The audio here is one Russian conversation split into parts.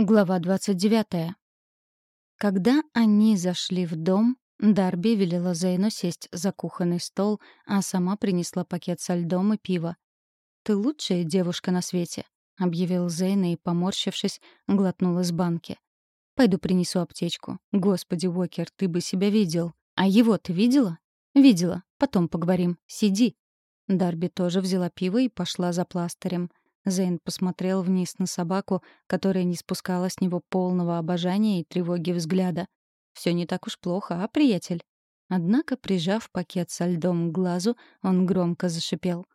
Глава 29. Когда они зашли в дом, Дарби велела Зейну сесть за кухонный стол, а сама принесла пакет со льдом и пиво. «Ты лучшая девушка на свете», — объявил Зейн и, поморщившись, глотнул из банки. «Пойду принесу аптечку. Господи, Уокер, ты бы себя видел. А его ты видела?» «Видела. Потом поговорим. Сиди». Дарби тоже взяла пиво и пошла за пластырем. Зейн посмотрел вниз на собаку, которая не спускала с него полного обожания и тревоги взгляда. Все не так уж плохо, а, приятель? Однако, прижав пакет со льдом к глазу, он громко зашипел.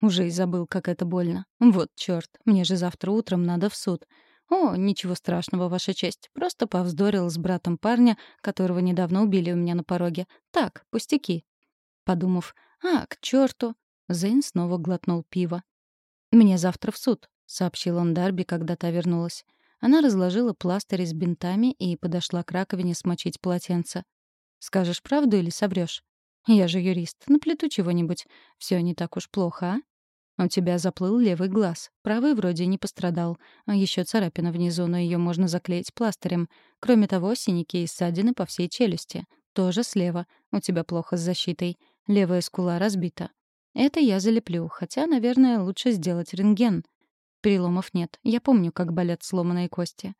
Уже и забыл, как это больно. Вот чёрт, мне же завтра утром надо в суд. «О, ничего страшного, Ваша честь. Просто повздорил с братом парня, которого недавно убили у меня на пороге. Так, пустяки». Подумав, «А, к чёрту!» Зейн снова глотнул пиво. «Мне завтра в суд», — сообщил он Дарби, когда та вернулась. Она разложила пластырь с бинтами и подошла к раковине смочить полотенце. «Скажешь правду или соврёшь?» «Я же юрист. Наплету чего-нибудь. Всё не так уж плохо, а?» «У тебя заплыл левый глаз. Правый вроде не пострадал. А ещё царапина внизу, но её можно заклеить пластырем. Кроме того, синяки и ссадины по всей челюсти. Тоже слева. У тебя плохо с защитой. Левая скула разбита. Это я залеплю, хотя, наверное, лучше сделать рентген. Переломов нет. Я помню, как болят сломанные кости.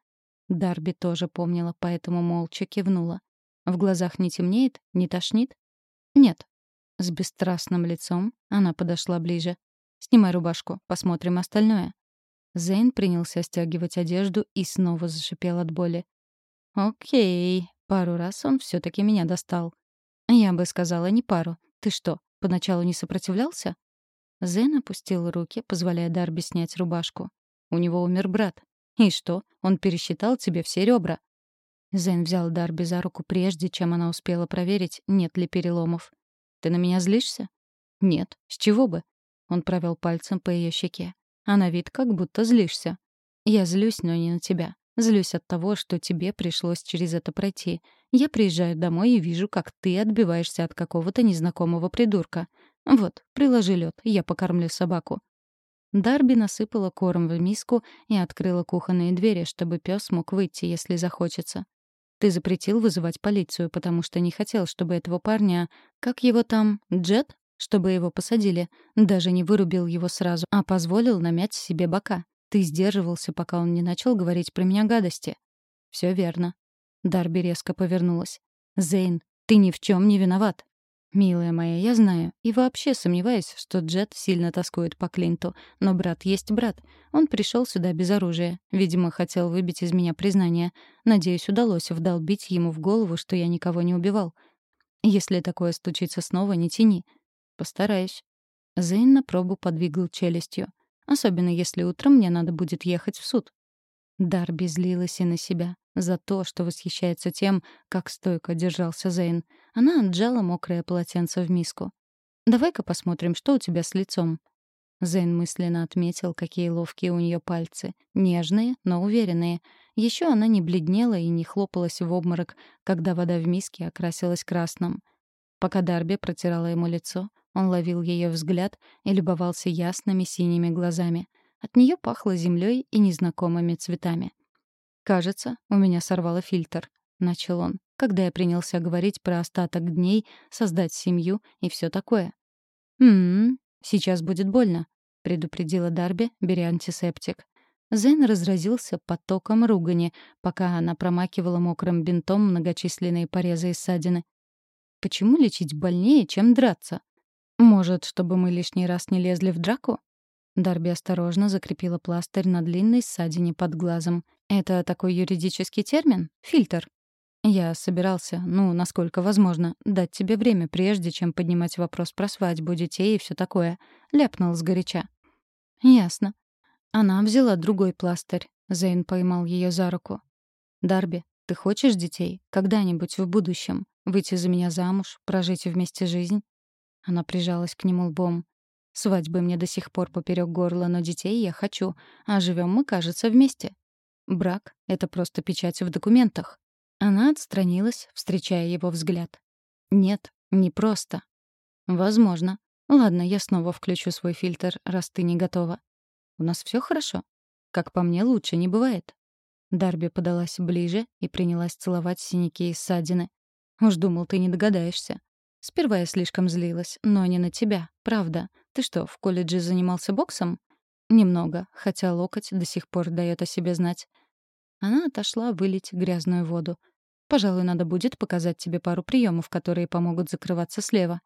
Дарби тоже помнила, поэтому молча кивнула. В глазах не темнеет, не тошнит? Нет. С бесстрастным лицом она подошла ближе. «Снимай рубашку, посмотрим остальное». Зейн принялся стягивать одежду и снова зашипел от боли. «Окей, пару раз он все таки меня достал. Я бы сказала, не пару. Ты что, Поначалу не сопротивлялся? Зен опустил руки, позволяя Дарби снять рубашку. У него умер брат. И что? Он пересчитал тебе все ребра. Зен взял Дарби за руку прежде, чем она успела проверить, нет ли переломов. «Ты на меня злишься?» «Нет. С чего бы?» Он провел пальцем по ее щеке. «А на вид как будто злишься». «Я злюсь, но не на тебя. Злюсь от того, что тебе пришлось через это пройти. Я приезжаю домой и вижу, как ты отбиваешься от какого-то незнакомого придурка. Вот, приложи лед, я покормлю собаку». Дарби насыпала корм в миску и открыла кухонные двери, чтобы пес мог выйти, если захочется. «Ты запретил вызывать полицию, потому что не хотел, чтобы этого парня... Как его там? Джет? Чтобы его посадили. Даже не вырубил его сразу, а позволил намять себе бока. Ты сдерживался, пока он не начал говорить про меня гадости. Все верно. Дарби резко повернулась. Зейн, ты ни в чем не виноват. Милая моя, я знаю. И вообще сомневаюсь, что Джет сильно тоскует по Клинту. Но брат есть брат. Он пришел сюда без оружия. Видимо, хотел выбить из меня признание. Надеюсь, удалось вдолбить ему в голову, что я никого не убивал. Если такое стучится снова, не тяни. Постараюсь. Зейн на пробу подвигал челюстью. Особенно если утром мне надо будет ехать в суд. Дарби злилась и на себя. За то, что восхищается тем, как стойко держался Зейн. Она отжала мокрое полотенце в миску. «Давай-ка посмотрим, что у тебя с лицом». Зейн мысленно отметил, какие ловкие у нее пальцы. Нежные, но уверенные. Еще она не бледнела и не хлопалась в обморок, когда вода в миске окрасилась красным. Пока Дарби протирала ему лицо, он ловил ее взгляд и любовался ясными синими глазами. От нее пахло землей и незнакомыми цветами. «Кажется, у меня сорвало фильтр», — начал он, когда я принялся говорить про остаток дней, создать семью и все такое. «М-м, сейчас будет больно», — предупредила Дарби, беря антисептик. Зен разразился потоком ругани, пока она промакивала мокрым бинтом многочисленные порезы и ссадины. «Почему лечить больнее, чем драться?» «Может, чтобы мы лишний раз не лезли в драку?» Дарби осторожно закрепила пластырь на длинной ссадине под глазом. «Это такой юридический термин? Фильтр?» «Я собирался, ну, насколько возможно, дать тебе время, прежде чем поднимать вопрос про свадьбу, детей и все такое», — ляпнул сгоряча. «Ясно». Она взяла другой пластырь. Зейн поймал ее за руку. «Дарби, ты хочешь детей? Когда-нибудь в будущем? Выйти за меня замуж? Прожить вместе жизнь?» Она прижалась к нему лбом. «Свадьбы мне до сих пор поперек горла, но детей я хочу, а живем мы, кажется, вместе. Брак — это просто печать в документах». Она отстранилась, встречая его взгляд. «Нет, не просто». «Возможно. Ладно, я снова включу свой фильтр, раз ты не готова. У нас все хорошо? Как по мне, лучше не бывает». Дарби подалась ближе и принялась целовать синяки и ссадины. «Уж думал, ты не догадаешься». Сперва я слишком злилась, но не на тебя, правда. Ты что, в колледже занимался боксом? Немного, хотя локоть до сих пор дает о себе знать. Она отошла вылить грязную воду. Пожалуй, надо будет показать тебе пару приемов, которые помогут закрываться слева.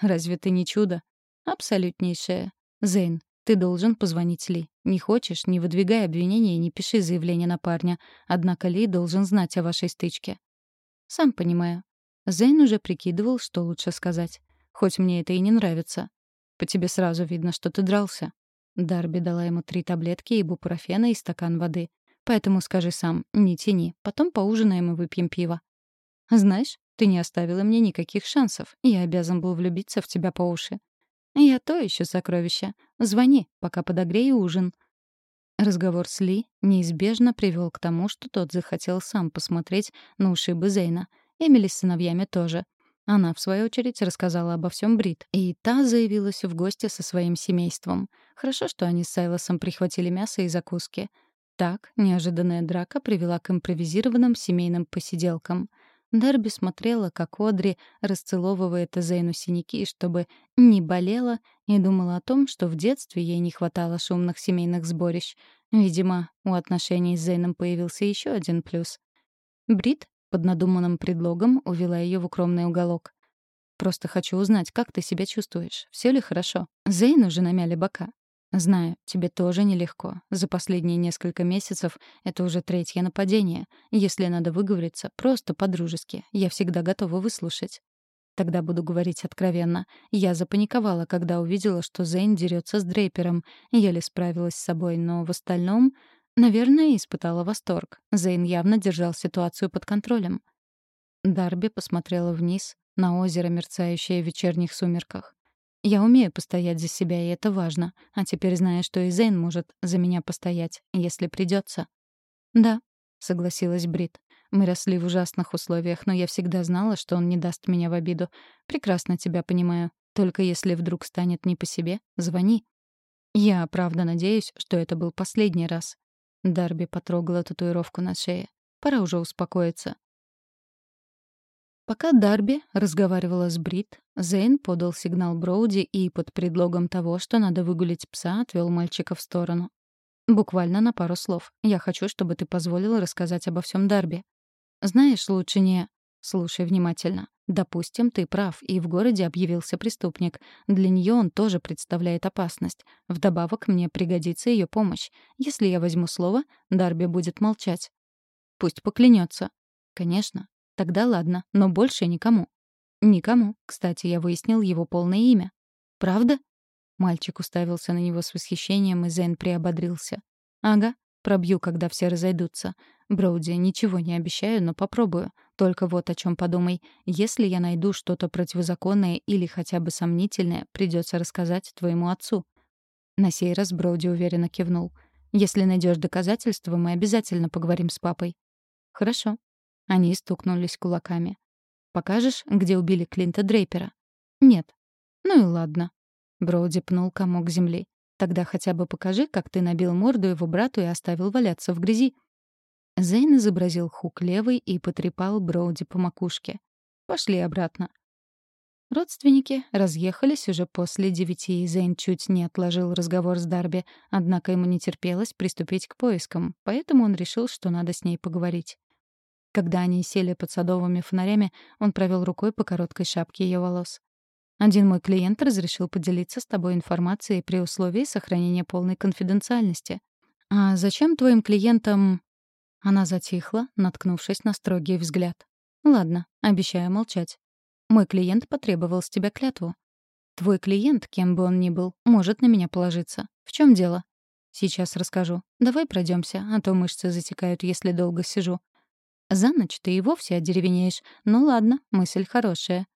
Разве ты не чудо? Абсолютнейшее. Зейн, ты должен позвонить Ли. Не хочешь, не выдвигай обвинения и не пиши заявление на парня. Однако Ли должен знать о вашей стычке. Сам понимаю. Зейн уже прикидывал, что лучше сказать. Хоть мне это и не нравится. По тебе сразу видно, что ты дрался. Дарби дала ему три таблетки, ибупрофена и стакан воды. Поэтому скажи сам, не тяни. Потом поужинаем и выпьем пиво. Знаешь, ты не оставила мне никаких шансов. Я обязан был влюбиться в тебя по уши. Я то еще сокровище. Звони, пока подогрею ужин. Разговор с Ли неизбежно привел к тому, что тот захотел сам посмотреть на ушибы Зейна. Эмили с сыновьями тоже. Она, в свою очередь, рассказала обо всем Брит, и та заявилась в гости со своим семейством. Хорошо, что они с Сайлосом прихватили мясо и закуски. Так, неожиданная драка привела к импровизированным семейным посиделкам. Дарби смотрела, как Одри расцеловывает Зейну синяки, чтобы не болела, и думала о том, что в детстве ей не хватало шумных семейных сборищ. Видимо, у отношений с Зейном появился еще один плюс. Брит под надуманным предлогом увела ее в укромный уголок. «Просто хочу узнать, как ты себя чувствуешь. Все ли хорошо? Зейну же намяли бока. Знаю, тебе тоже нелегко. За последние несколько месяцев это уже третье нападение. Если надо выговориться, просто по-дружески. Я всегда готова выслушать. Тогда буду говорить откровенно. Я запаниковала, когда увидела, что Зейн дерется с Дрейпером. Еле справилась с собой, но в остальном, наверное, испытала восторг. Зейн явно держал ситуацию под контролем. Дарби посмотрела вниз на озеро, мерцающее в вечерних сумерках. Я умею постоять за себя, и это важно. А теперь знаю, что и Зейн может за меня постоять, если придется. Да, согласилась Брит. Мы росли в ужасных условиях, но я всегда знала, что он не даст меня в обиду. Прекрасно тебя понимаю. Только если вдруг станет не по себе, звони. Я правда надеюсь, что это был последний раз. Дарби потрогала татуировку на шее. Пора уже успокоиться. Пока Дарби разговаривала с Брит, Зейн подал сигнал Броуди и под предлогом того, что надо выгулить пса, отвел мальчика в сторону. «Буквально на пару слов. Я хочу, чтобы ты позволила рассказать обо всем Дарби. Знаешь, лучше не... Слушай внимательно. Допустим, ты прав, и в городе объявился преступник. Для нее он тоже представляет опасность. Вдобавок, мне пригодится ее помощь. Если я возьму слово, Дарби будет молчать. Пусть поклянется. Конечно, Тогда ладно, но больше никому. Никому. Кстати, я выяснил его полное имя. Правда? Мальчик уставился на него с восхищением, и Зейн приободрился. Ага, пробью, когда все разойдутся. Броуди, ничего не обещаю, но попробую. Только вот о чем подумай. Если я найду что-то противозаконное или хотя бы сомнительное, придется рассказать твоему отцу. На сей раз Броуди уверенно кивнул. Если найдешь доказательства, мы обязательно поговорим с папой. Хорошо. Они стукнулись кулаками. «Покажешь, где убили Клинта Дрейпера?» «Нет». «Ну и ладно». Броуди пнул комок земли. «Тогда хотя бы покажи, как ты набил морду его брату и оставил валяться в грязи». Зейн изобразил хук левый и потрепал Броуди по макушке. «Пошли обратно». Родственники разъехались уже после девяти, и Зейн чуть не отложил разговор с Дарби, однако ему не терпелось приступить к поискам, поэтому он решил, что надо с ней поговорить. Когда они сели под садовыми фонарями, он провел рукой по короткой шапке ее волос. «Один мой клиент разрешил поделиться с тобой информацией при условии сохранения полной конфиденциальности. А зачем твоим клиентам...» Она затихла, наткнувшись на строгий взгляд. «Ладно, обещаю молчать. Мой клиент потребовал с тебя клятву. Твой клиент, кем бы он ни был, может на меня положиться. В чем дело? Сейчас расскажу. Давай пройдемся, а то мышцы затекают, если долго сижу. За ночь ты и вовсе одеревенеешь. Ну ладно, мысль хорошая.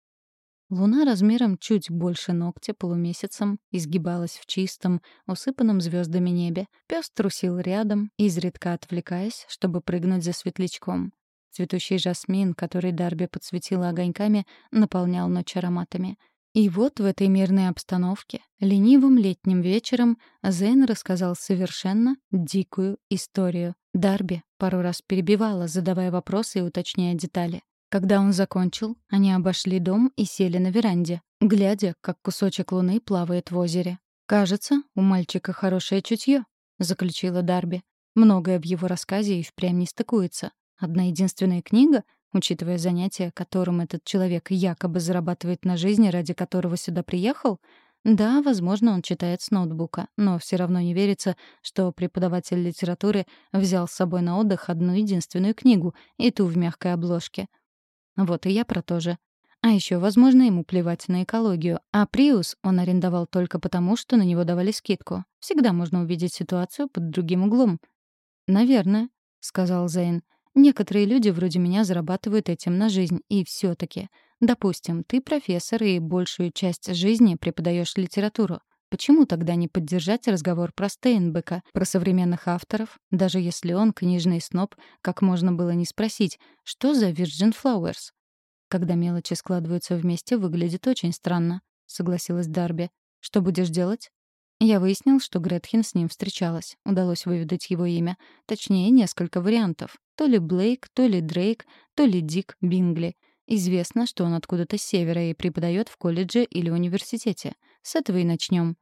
Луна размером чуть больше ногтя полумесяцем изгибалась в чистом, усыпанном звездами небе. Пес трусил рядом, изредка отвлекаясь, чтобы прыгнуть за светлячком. Цветущий жасмин, который Дарби подсветила огоньками, наполнял ночь ароматами. И вот в этой мирной обстановке, ленивым летним вечером, Зейн рассказал совершенно дикую историю. Дарби пару раз перебивала, задавая вопросы и уточняя детали. Когда он закончил, они обошли дом и сели на веранде, глядя, как кусочек луны плавает в озере. «Кажется, у мальчика хорошее чутье», — заключила Дарби. Многое в его рассказе и впрямь не стыкуется. Одна единственная книга, учитывая занятия, которым этот человек якобы зарабатывает на жизни, ради которого сюда приехал, да, возможно, он читает с ноутбука, но все равно не верится, что преподаватель литературы взял с собой на отдых одну единственную книгу, и ту в мягкой обложке. Вот и я про то же. А еще, возможно, ему плевать на экологию. А Приус он арендовал только потому, что на него давали скидку. Всегда можно увидеть ситуацию под другим углом. «Наверное», — сказал Зейн. «Некоторые люди вроде меня зарабатывают этим на жизнь, и все таки Допустим, ты профессор и большую часть жизни преподаешь литературу. Почему тогда не поддержать разговор про Стейнбека, про современных авторов, даже если он книжный сноб, как можно было не спросить, что за Virgin Flowers? Когда мелочи складываются вместе, выглядит очень странно, согласилась Дарби. Что будешь делать? Я выяснил, что Гретхен с ним встречалась. Удалось выведать его имя. Точнее, несколько вариантов. То ли Блейк, то ли Дрейк, то ли Дик Бингли. Известно, что он откуда-то с севера и преподает в колледже или университете. С этого и начнем.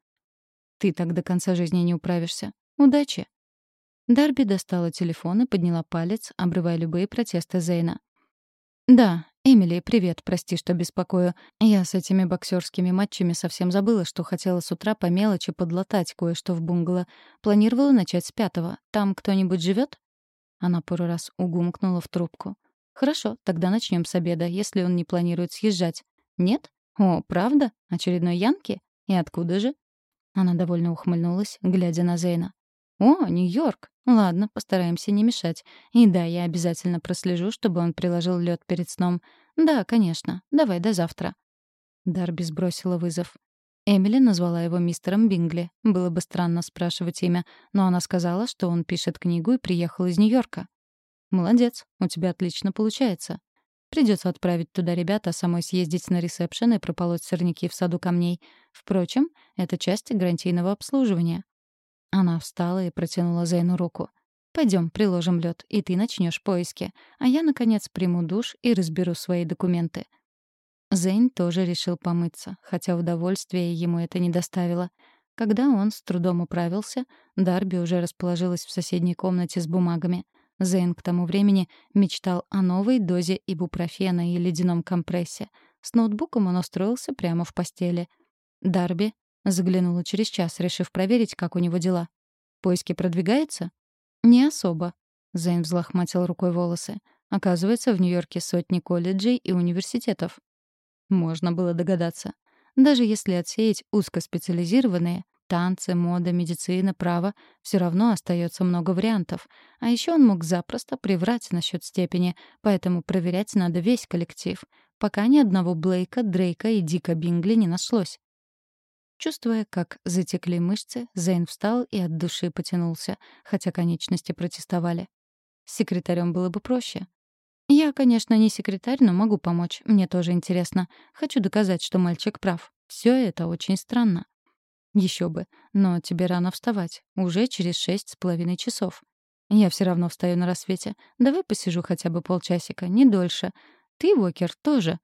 Ты так до конца жизни не управишься. Удачи. Дарби достала телефон и подняла палец, обрывая любые протесты Зейна. «Да, Эмили, привет, прости, что беспокою. Я с этими боксерскими матчами совсем забыла, что хотела с утра по мелочи подлатать кое-что в бунгало. Планировала начать с пятого. Там кто-нибудь живет? Она пару раз угумкнула в трубку. Хорошо, тогда начнем с обеда, если он не планирует съезжать. Нет? О, правда? Очередной Янки? И откуда же? Она довольно ухмыльнулась, глядя на Зейна. «О, Нью-Йорк! Ладно, постараемся не мешать. И да, я обязательно прослежу, чтобы он приложил лед перед сном. Да, конечно. Давай до завтра». Дарби сбросила вызов. Эмили назвала его мистером Бингли. Было бы странно спрашивать имя, но она сказала, что он пишет книгу и приехал из Нью-Йорка. «Молодец, у тебя отлично получается. Придется отправить туда ребят, а самой съездить на ресепшн и прополоть сорняки в саду камней. Впрочем, это часть гарантийного обслуживания». Она встала и протянула Зейну руку. Пойдем, приложим лед, и ты начнешь поиски. А я, наконец, приму душ и разберу свои документы». Зейн тоже решил помыться, хотя удовольствия ему это не доставило. Когда он с трудом управился, Дарби уже расположилась в соседней комнате с бумагами. Зейн к тому времени мечтал о новой дозе ибупрофена и ледяном компрессе. С ноутбуком он устроился прямо в постели. Дарби заглянула через час, решив проверить, как у него дела. «Поиски продвигаются?» «Не особо», — Зейн взлохматил рукой волосы. «Оказывается, в Нью-Йорке сотни колледжей и университетов». Можно было догадаться. Даже если отсеять узкоспециализированные, Танцы, мода, медицина, право — все равно остается много вариантов. А еще он мог запросто приврать насчет степени, поэтому проверять надо весь коллектив, пока ни одного Блейка, Дрейка и Дика Бингли не нашлось. Чувствуя, как затекли мышцы, Зейн встал и от души потянулся, хотя конечности протестовали. С секретарем было бы проще. «Я, конечно, не секретарь, но могу помочь. Мне тоже интересно. Хочу доказать, что мальчик прав. Все это очень странно». Еще бы. Но тебе рано вставать. Уже через шесть с половиной часов. Я все равно встаю на рассвете. Давай посижу хотя бы полчасика, не дольше. Ты, Вокер, тоже.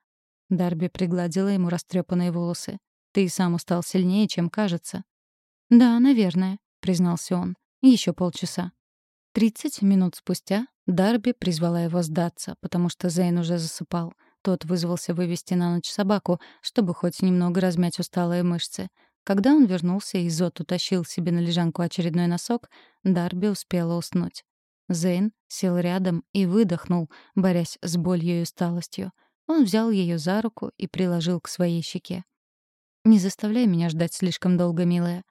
Дарби пригладила ему растрепанные волосы. Ты сам устал сильнее, чем кажется. Да, наверное, признался он. Еще полчаса. Тридцать минут спустя Дарби призвала его сдаться, потому что Зейн уже засыпал. Тот вызвался вывести на ночь собаку, чтобы хоть немного размять усталые мышцы. Когда он вернулся и Зот утащил себе на лежанку очередной носок, Дарби успела уснуть. Зейн сел рядом и выдохнул, борясь с болью и усталостью. Он взял ее за руку и приложил к своей щеке. «Не заставляй меня ждать слишком долго, милая».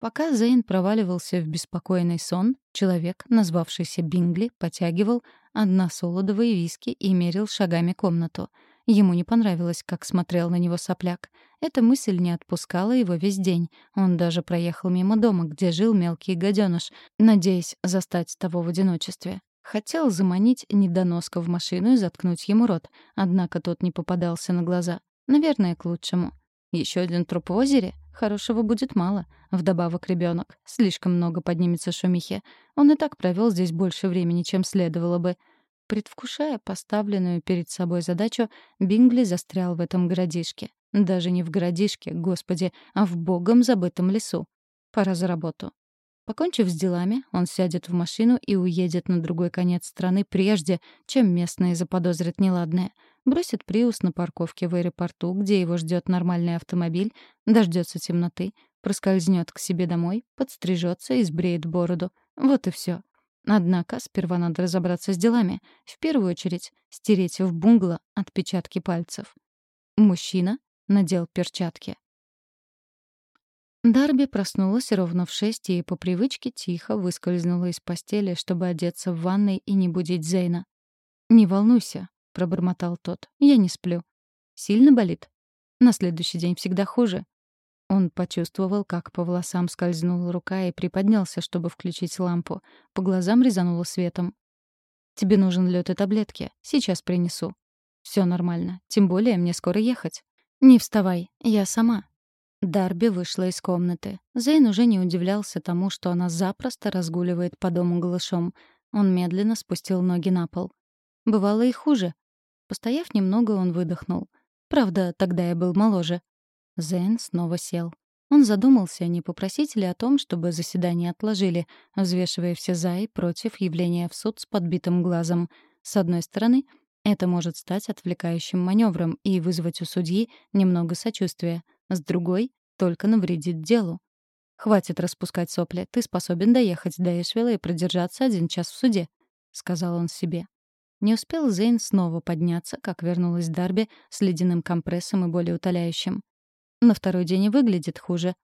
Пока Зейн проваливался в беспокойный сон, человек, назвавшийся Бингли, потягивал односолодовые виски и мерил шагами комнату — Ему не понравилось, как смотрел на него сопляк. Эта мысль не отпускала его весь день. Он даже проехал мимо дома, где жил мелкий гаденыш, надеясь застать того в одиночестве. Хотел заманить недоноска в машину и заткнуть ему рот, однако тот не попадался на глаза. Наверное, к лучшему. Еще один труп в озере? Хорошего будет мало. Вдобавок ребенок. Слишком много поднимется шумихи. Он и так провел здесь больше времени, чем следовало бы. Предвкушая поставленную перед собой задачу, Бингли застрял в этом городишке. Даже не в городишке, господи, а в богом забытом лесу. Пора за работу. Покончив с делами, он сядет в машину и уедет на другой конец страны прежде, чем местные заподозрят неладное. Бросит Приус на парковке в аэропорту, где его ждет нормальный автомобиль, дождется темноты, проскользнет к себе домой, подстрижется и сбреет бороду. Вот и все. Однако сперва надо разобраться с делами. В первую очередь стереть в бунгало отпечатки пальцев. Мужчина надел перчатки. Дарби проснулась ровно в шесть и по привычке тихо выскользнула из постели, чтобы одеться в ванной и не будить Зейна. «Не волнуйся», — пробормотал тот. «Я не сплю». «Сильно болит?» «На следующий день всегда хуже». Он почувствовал, как по волосам скользнула рука и приподнялся, чтобы включить лампу. По глазам резануло светом. «Тебе нужен лёд и таблетки. Сейчас принесу». Все нормально. Тем более мне скоро ехать». «Не вставай. Я сама. Дарби вышла из комнаты. Зейн уже не удивлялся тому, что она запросто разгуливает по дому голышом. Он медленно спустил ноги на пол. Бывало и хуже. Постояв немного, он выдохнул. Правда, тогда я был моложе. Зейн снова сел. Он задумался, не попросить ли о том, чтобы заседание отложили, взвешивая все «за» и против явления в суд с подбитым глазом. С одной стороны, это может стать отвлекающим маневром и вызвать у судьи немного сочувствия — с другой — только навредит делу. «Хватит распускать сопли. Ты способен доехать до Эшвилла и продержаться один час в суде», — сказал он себе. Не успел Зейн снова подняться, как вернулась Дарби с ледяным компрессом и более утоляющим. На второй день и выглядит хуже.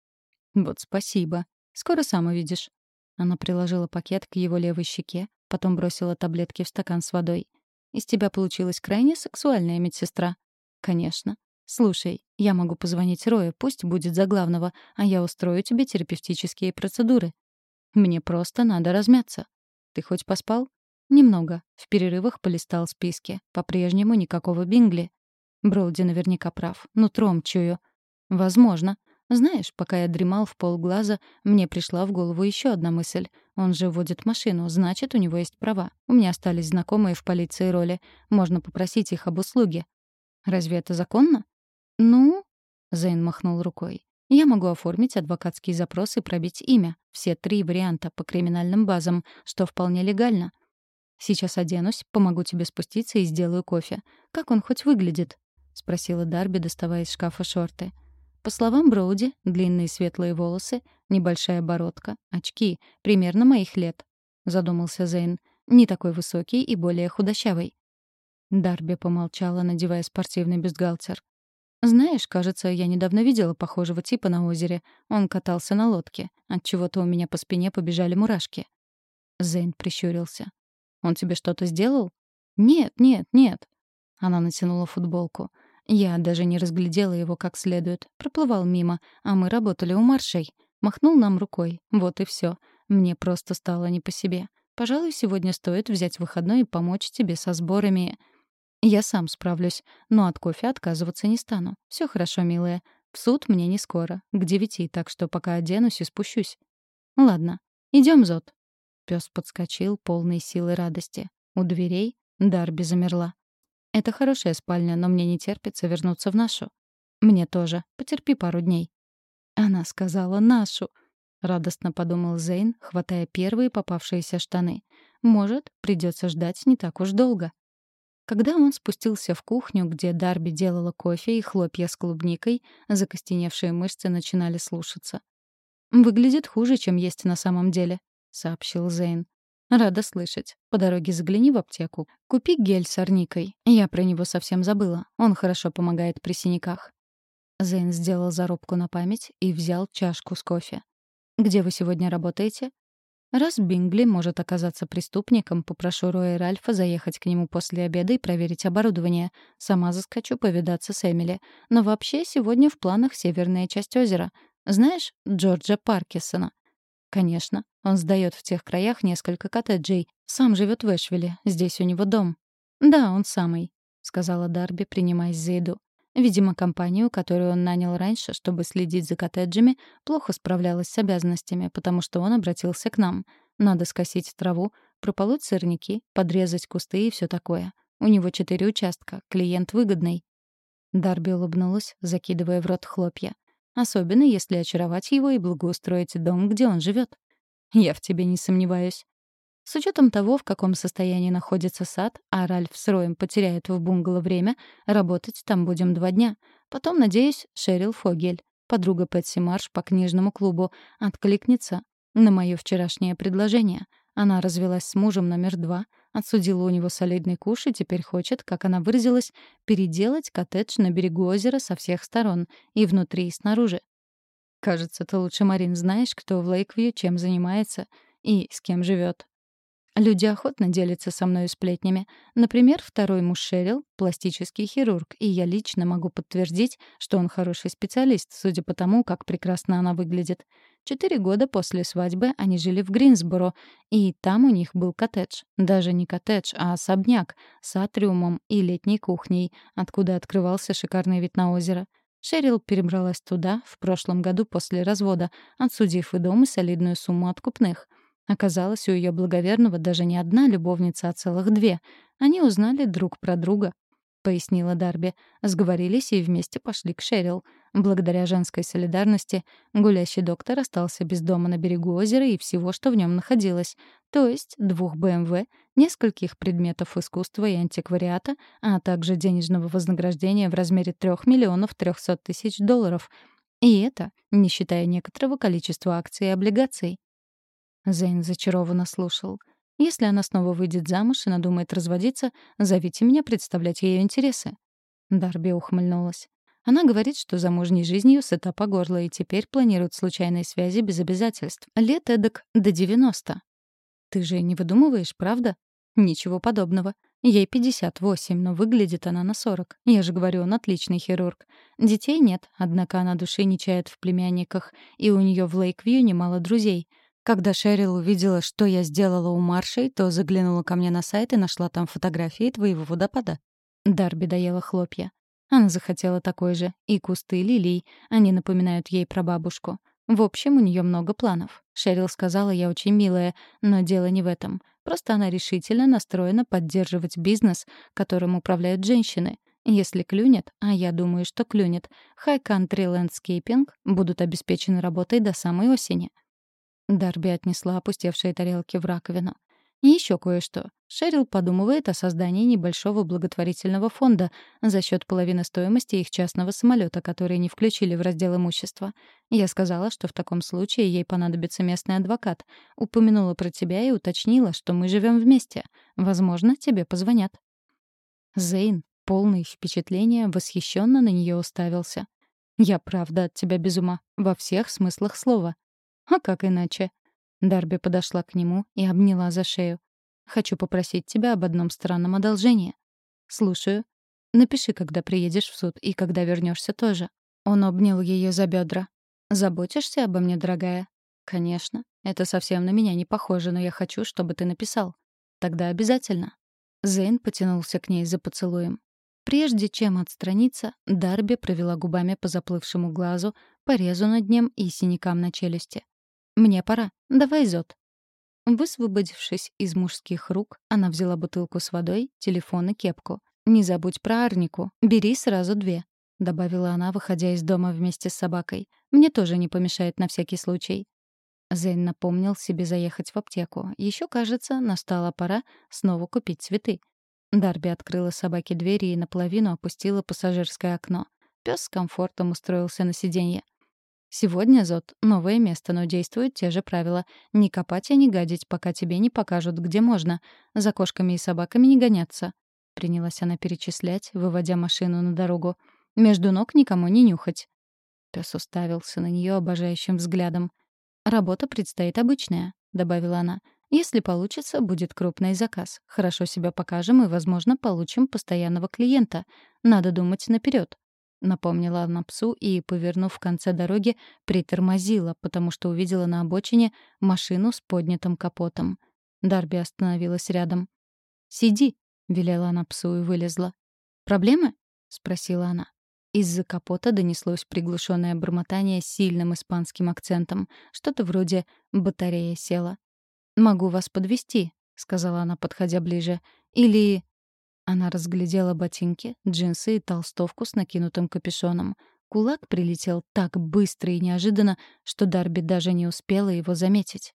«Вот спасибо. Скоро сам увидишь». Она приложила пакет к его левой щеке, потом бросила таблетки в стакан с водой. «Из тебя получилась крайне сексуальная медсестра». «Конечно. «Слушай, я могу позвонить Рое, пусть будет за главного, а я устрою тебе терапевтические процедуры. Мне просто надо размяться. Ты хоть поспал?» «Немного. В перерывах полистал списки. По-прежнему никакого Бингли». Броуди наверняка прав. Нутром чую. «Возможно. Знаешь, пока я дремал в полглаза, мне пришла в голову еще одна мысль. Он же водит машину, значит, у него есть права. У меня остались знакомые в полиции роли. Можно попросить их об услуге. Разве это законно? «Ну?» — Зейн махнул рукой. «Я могу оформить адвокатский запрос и пробить имя. Все три варианта по криминальным базам, что вполне легально. Сейчас оденусь, помогу тебе спуститься и сделаю кофе. Как он хоть выглядит?» — спросила Дарби, доставая из шкафа шорты. По словам Броуди, длинные светлые волосы, небольшая бородка, очки, примерно моих лет. Задумался Зейн. Не такой высокий и более худощавый. Дарби помолчала, надевая спортивный бюстгальтер. Знаешь, кажется, я недавно видела похожего типа на озере. Он катался на лодке. От чего-то у меня по спине побежали мурашки. Зейн прищурился. Он тебе что-то сделал? Нет, нет, нет. Она натянула футболку. Я даже не разглядела его как следует. Проплывал мимо, а мы работали у маршей. Махнул нам рукой. Вот и все. Мне просто стало не по себе. Пожалуй, сегодня стоит взять выходной и помочь тебе со сборами. Я сам справлюсь, но от кофе отказываться не стану. Все хорошо, милая. В суд мне не скоро, к девяти, так что пока оденусь и спущусь. Ладно, идем, Зод. Пес подскочил, полный силы радости. У дверей Дарби замерла. Это хорошая спальня, но мне не терпится вернуться в нашу. Мне тоже. Потерпи пару дней. Она сказала нашу. Радостно подумал Зейн, хватая первые попавшиеся штаны. Может, придется ждать не так уж долго. Когда он спустился в кухню, где Дарби делала кофе и хлопья с клубникой, закостеневшие мышцы начинали слушаться. «Выглядит хуже, чем есть на самом деле», — сообщил Зейн. «Рада слышать. По дороге загляни в аптеку. Купи гель с арникой. Я про него совсем забыла. Он хорошо помогает при синяках». Зейн сделал зарубку на память и взял чашку с кофе. «Где вы сегодня работаете?» Раз Бингли может оказаться преступником, попрошу Роя Ральфа заехать к нему после обеда и проверить оборудование. Сама заскочу повидаться с Эмили. Но вообще сегодня в планах северная часть озера. Знаешь Джорджа Паркисона? Конечно. Он сдает в тех краях несколько коттеджей. Сам живет в Эшвилле. Здесь у него дом. Да, он самый, сказала Дарби, принимаясь за еду. Видимо, компанию, которую он нанял раньше, чтобы следить за коттеджами, плохо справлялась с обязанностями, потому что он обратился к нам. Надо скосить траву, прополоть сорняки, подрезать кусты и все такое. У него четыре участка, клиент выгодный. Дарби улыбнулась, закидывая в рот хлопья. Особенно, если очаровать его и благоустроить дом, где он живет. Я в тебе не сомневаюсь. С учетом того, в каком состоянии находится сад, а Ральф с Роем потеряют в бунгало время, работать там будем два дня. Потом, надеюсь, Шерил Фогель, подруга Пэтси Марш по книжному клубу, откликнется на мое вчерашнее предложение. Она развелась с мужем номер два, отсудила у него солидный куш и теперь хочет, как она выразилась, переделать коттедж на берегу озера со всех сторон, и внутри, и снаружи. Кажется, ты лучше, Марин, знаешь, кто в Лейквью чем занимается и с кем живет. Люди охотно делятся со мной сплетнями. Например, второй муж Шерил — пластический хирург, и я лично могу подтвердить, что он хороший специалист, судя по тому, как прекрасно она выглядит. Четыре года после свадьбы они жили в Гринсборо, и там у них был коттедж. Даже не коттедж, а особняк с атриумом и летней кухней, откуда открывался шикарный вид на озеро. Шерил перебралась туда в прошлом году после развода, отсудив и дом и солидную сумму откупных — Оказалось, у ее благоверного даже не одна любовница, а целых две. Они узнали друг про друга, — пояснила Дарби. Сговорились и вместе пошли к Шерил. Благодаря женской солидарности гулящий доктор остался без дома на берегу озера и всего, что в нем находилось. То есть двух БМВ, нескольких предметов искусства и антиквариата, а также денежного вознаграждения в размере 3 миллионов 300 тысяч долларов. И это не считая некоторого количества акций и облигаций. Зейн зачарованно слушал. «Если она снова выйдет замуж и надумает разводиться, зовите меня представлять ее интересы». Дарби ухмыльнулась. Она говорит, что замужней жизнью сыта по горло и теперь планирует случайные связи без обязательств. Лет эдак до 90. Ты же не выдумываешь, правда? Ничего подобного. Ей 58, но выглядит она на 40. Я же говорю, он отличный хирург. Детей нет, однако она души не чает в племянниках, и у нее в Лейквью немало друзей — когда Шерил увидела, что я сделала у Маршей, то заглянула ко мне на сайт и нашла там фотографии твоего водопада. Дарби доела хлопья. Она захотела такой же. И кусты лилий. Они напоминают ей про бабушку. В общем, у нее много планов. Шерил сказала, я очень милая, но дело не в этом. Просто она решительно настроена поддерживать бизнес, которым управляют женщины. Если клюнет, а я думаю, что клюнет, High Country Landscaping будут обеспечены работой до самой осени. Дарби отнесла опустевшие тарелки в раковину. И еще кое-что. Шерил подумывает о создании небольшого благотворительного фонда за счет половины стоимости их частного самолета, который не включили в раздел имущества. Я сказала, что в таком случае ей понадобится местный адвокат. Упомянула про тебя и уточнила, что мы живем вместе. Возможно, тебе позвонят. Зейн, полный впечатления, восхищенно на нее уставился. «Я правда от тебя без ума, во всех смыслах слова. А как иначе? Дарби подошла к нему и обняла за шею. «Хочу попросить тебя об одном странном одолжении». «Слушаю. Напиши, когда приедешь в суд, и когда вернешься тоже». Он обнял ее за бедра. «Заботишься обо мне, дорогая?» «Конечно. Это совсем на меня не похоже, но я хочу, чтобы ты написал. Тогда обязательно». Зейн потянулся к ней за поцелуем. Прежде чем отстраниться, Дарби провела губами по заплывшему глазу, порезу над ним и синякам на челюсти. «Мне пора. Давай зод». Высвободившись из мужских рук, она взяла бутылку с водой, телефон и кепку. «Не забудь про Арнику. Бери сразу две», — добавила она, выходя из дома вместе с собакой. «Мне тоже не помешает на всякий случай». Зейн напомнил себе заехать в аптеку. Еще, кажется, настала пора снова купить цветы. Дарби открыла собаке двери и наполовину опустила пассажирское окно. Пес с комфортом устроился на сиденье. Сегодня, Зод, новое место, но действуют те же правила. Не копать и не гадить, пока тебе не покажут, где можно. За кошками и собаками не гоняться. Принялась она перечислять, выводя машину на дорогу. Между ног никому не нюхать. Пес уставился на нее обожающим взглядом. «Работа предстоит обычная», — добавила она. «Если получится, будет крупный заказ. Хорошо себя покажем и, возможно, получим постоянного клиента. Надо думать наперед напомнила она псу и, повернув в конце дороги, притормозила, потому что увидела на обочине машину с поднятым капотом. Дарби остановилась рядом. «Сиди», — велела она псу и вылезла. «Проблемы?» — спросила она. Из-за капота донеслось приглушенное бормотание с сильным испанским акцентом. Что-то вроде «батарея села». «Могу вас подвести, сказала она, подходя ближе. «Или...» Она разглядела ботинки, джинсы и толстовку с накинутым капюшоном. Кулак прилетел так быстро и неожиданно, что Дарби даже не успела его заметить.